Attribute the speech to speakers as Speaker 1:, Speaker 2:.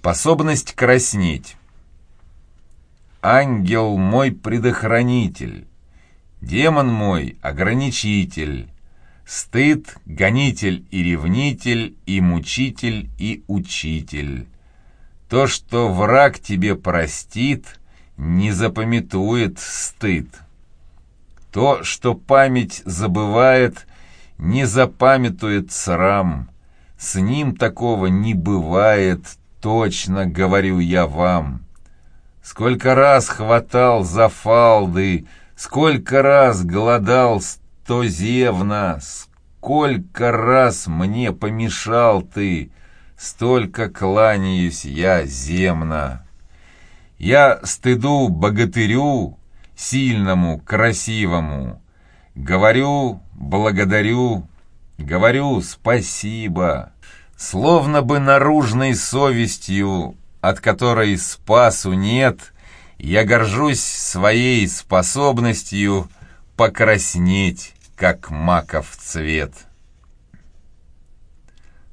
Speaker 1: Способность краснеть. Ангел мой предохранитель, демон мой ограничитель, стыд, гонитель и ревнитель, и мучитель, и учитель. То, что враг тебе простит, не запамятует стыд. То, что память забывает, не запамятует срам. С ним такого не бывает, точно говорю я вам. Сколько раз хватал за фалды, сколько раз голодал стозевно, сколько раз мне помешал ты, столько кланяюсь я земно. Я стыду богатырю, сильному, красивому, говорю, благодарю, говорю спасибо словно бы наружной совестью, от которой спасу нет, я горжусь своей способностью покраснеть, как маков цвет».